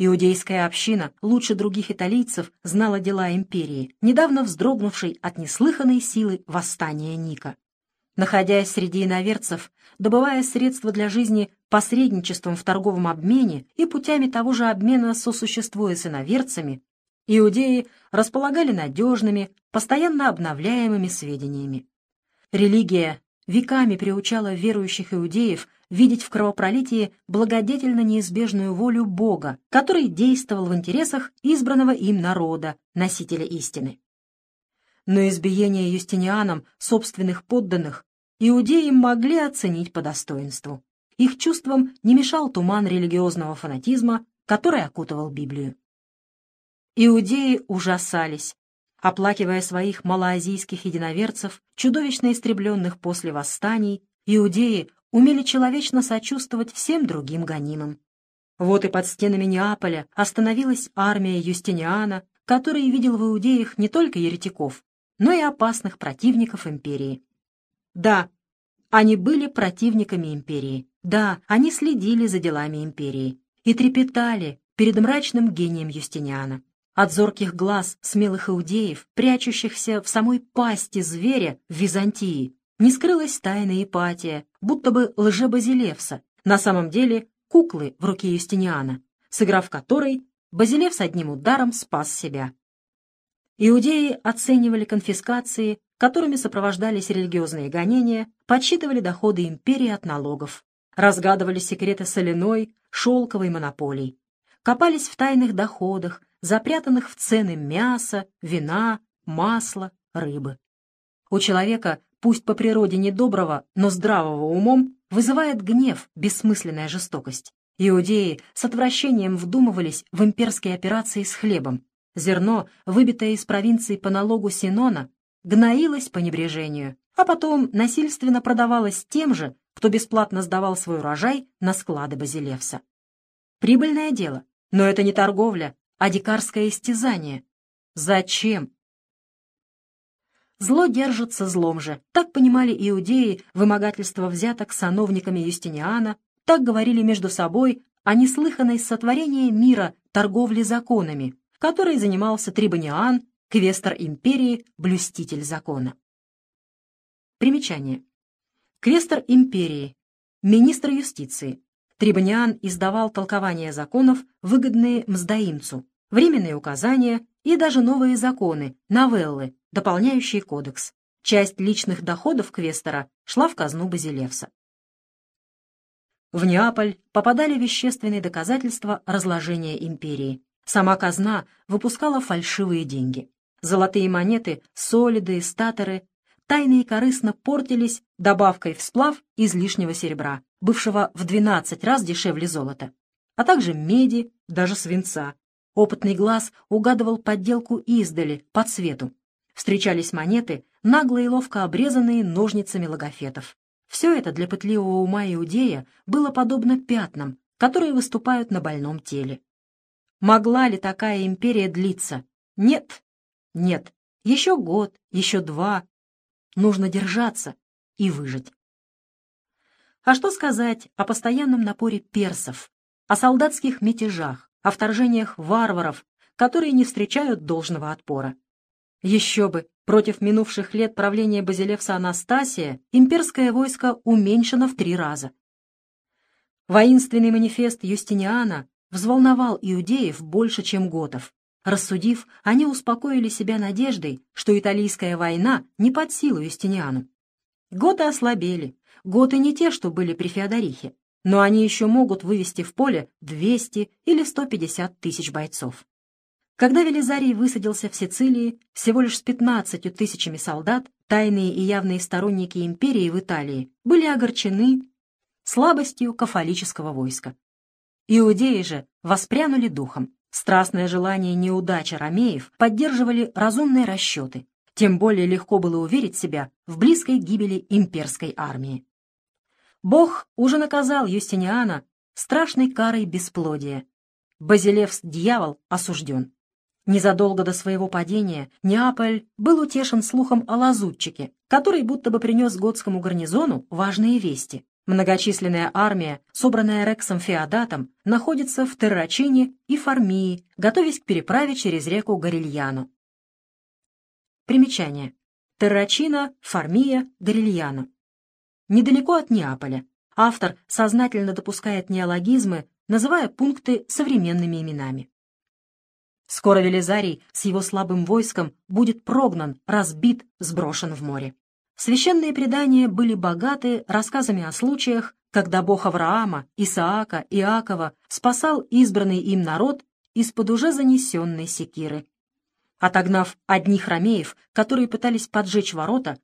Иудейская община лучше других италийцев знала дела империи, недавно вздрогнувшей от неслыханной силы восстания Ника. Находясь среди иноверцев, добывая средства для жизни посредничеством в торговом обмене и путями того же обмена сосуществуя с иноверцами, иудеи располагали надежными, постоянно обновляемыми сведениями. Религия веками приучала верующих иудеев видеть в кровопролитии благодетельно неизбежную волю Бога, который действовал в интересах избранного им народа, носителя истины. Но избиение Юстинианом собственных подданных иудеи могли оценить по достоинству. Их чувствам не мешал туман религиозного фанатизма, который окутывал Библию. Иудеи ужасались, оплакивая своих малоазийских единоверцев, чудовищно истребленных после восстаний, иудеи умели человечно сочувствовать всем другим гонимым. Вот и под стенами Неаполя остановилась армия Юстиниана, который видел в иудеях не только еретиков, но и опасных противников империи. Да, они были противниками империи. Да, они следили за делами империи и трепетали перед мрачным гением Юстиниана. От зорких глаз смелых иудеев, прячущихся в самой пасти зверя в Византии, не скрылась тайна Ипатия, будто бы лже-Базилевса, на самом деле куклы в руке Юстиниана, сыграв которой, Базилевс одним ударом спас себя. Иудеи оценивали конфискации, которыми сопровождались религиозные гонения, подсчитывали доходы империи от налогов, разгадывали секреты соляной, шелковой монополий, копались в тайных доходах, запрятанных в цены мяса, вина, масла, рыбы. У человека, пусть по природе недоброго, но здравого умом, вызывает гнев бессмысленная жестокость. Иудеи с отвращением вдумывались в имперские операции с хлебом. Зерно, выбитое из провинции по налогу Синона, гноилось по небрежению, а потом насильственно продавалось тем же, кто бесплатно сдавал свой урожай на склады Базилевса. Прибыльное дело, но это не торговля, а дикарское истязание. Зачем? Зло держится злом же. Так понимали иудеи вымогательство взяток сановниками Юстиниана, так говорили между собой о неслыханной сотворении мира торговли законами, которой занимался Трибониан, квестор империи, блюститель закона. Примечание. Квестор империи, министр юстиции, Трибониан издавал толкования законов, выгодные мздоимцу, временные указания и даже новые законы, новеллы, дополняющие кодекс. Часть личных доходов Квестера шла в казну Базилевса. В Неаполь попадали вещественные доказательства разложения империи. Сама казна выпускала фальшивые деньги. Золотые монеты, солиды, статоры тайно и корыстно портились добавкой в сплав излишнего серебра, бывшего в 12 раз дешевле золота, а также меди, даже свинца. Опытный глаз угадывал подделку издали, по цвету. Встречались монеты, нагло и ловко обрезанные ножницами логофетов. Все это для пытливого ума иудея было подобно пятнам, которые выступают на больном теле. Могла ли такая империя длиться? Нет, нет. Еще год, еще два, Нужно держаться и выжить. А что сказать о постоянном напоре персов, о солдатских мятежах, о вторжениях варваров, которые не встречают должного отпора? Еще бы, против минувших лет правления Базилевса Анастасия имперское войско уменьшено в три раза. Воинственный манифест Юстиниана взволновал иудеев больше, чем готов. Рассудив, они успокоили себя надеждой, что италийская война не под силу Юстиниану. Готы ослабели, готы не те, что были при Феодорихе, но они еще могут вывести в поле 200 или 150 тысяч бойцов. Когда Велизарий высадился в Сицилии всего лишь с 15 тысячами солдат, тайные и явные сторонники империи в Италии были огорчены слабостью кафолического войска. Иудеи же воспрянули духом. Страстное желание неудачи ромеев поддерживали разумные расчеты. Тем более легко было уверить себя в близкой гибели имперской армии. Бог уже наказал Юстиниана страшной карой бесплодия. Базилевс дьявол осужден. Незадолго до своего падения Неаполь был утешен слухом о лазутчике, который будто бы принес готскому гарнизону важные вести. Многочисленная армия, собранная Рексом Феодатом, находится в Террачине и Формии, готовясь к переправе через реку Горильяну. Примечание. Террачина, Формия, Горильяну. Недалеко от Неаполя. Автор сознательно допускает неологизмы, называя пункты современными именами. Скоро Велизарий с его слабым войском будет прогнан, разбит, сброшен в море. Священные предания были богаты рассказами о случаях, когда бог Авраама, Исаака, Иакова спасал избранный им народ из-под уже занесенной секиры. Отогнав одних ромеев, которые пытались поджечь ворота,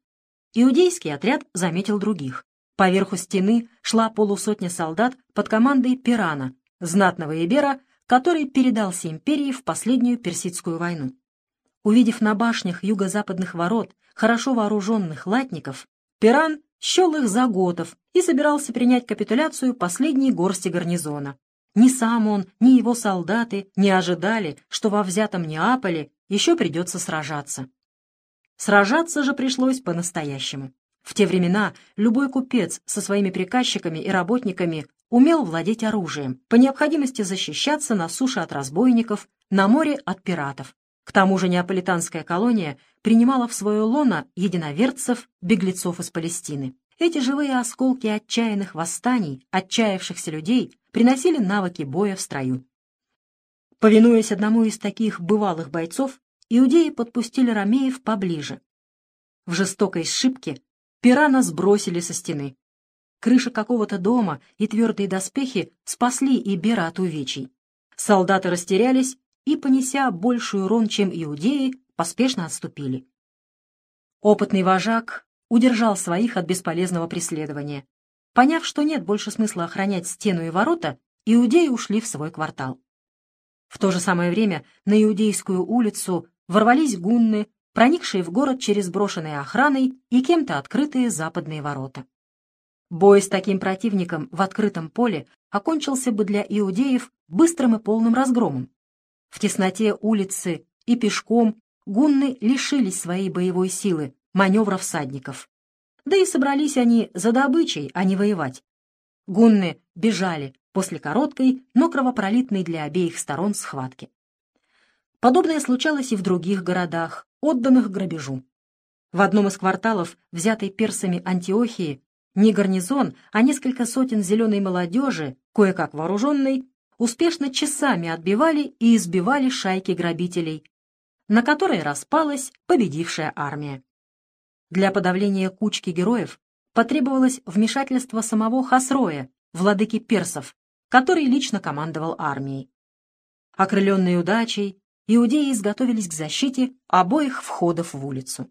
иудейский отряд заметил других. По верху стены шла полусотня солдат под командой Пирана, знатного Ибера, который передался империи в последнюю персидскую войну. Увидев на башнях юго-западных ворот хорошо вооруженных латников, Пиран счел их за готов и собирался принять капитуляцию последней горсти гарнизона. Ни сам он, ни его солдаты не ожидали, что во взятом Неаполе еще придется сражаться. Сражаться же пришлось по-настоящему. В те времена любой купец со своими приказчиками и работниками умел владеть оружием, по необходимости защищаться на суше от разбойников, на море от пиратов. К тому же неаполитанская колония принимала в свое лоно единоверцев, беглецов из Палестины. Эти живые осколки отчаянных восстаний, отчаявшихся людей, приносили навыки боя в строю. Повинуясь одному из таких бывалых бойцов, иудеи подпустили ромеев поближе. В жестокой сшибке пирана сбросили со стены. Крыша какого-то дома и твердые доспехи спасли Ибера от увечий. Солдаты растерялись и, понеся больший урон, чем иудеи, поспешно отступили. Опытный вожак удержал своих от бесполезного преследования. Поняв, что нет больше смысла охранять стену и ворота, иудеи ушли в свой квартал. В то же самое время на Иудейскую улицу ворвались гунны, проникшие в город через брошенные охраной и кем-то открытые западные ворота. Бой с таким противником в открытом поле окончился бы для иудеев быстрым и полным разгромом. В тесноте улицы и пешком гунны лишились своей боевой силы, маневра всадников. Да и собрались они за добычей, а не воевать. Гунны бежали после короткой, но кровопролитной для обеих сторон схватки. Подобное случалось и в других городах, отданных грабежу. В одном из кварталов, взятой персами Антиохии, не гарнизон, а несколько сотен зеленой молодежи, кое-как вооруженной, успешно часами отбивали и избивали шайки грабителей, на которые распалась победившая армия. Для подавления кучки героев потребовалось вмешательство самого Хасроя, владыки персов, который лично командовал армией. Окрыленные удачей, иудеи изготовились к защите обоих входов в улицу.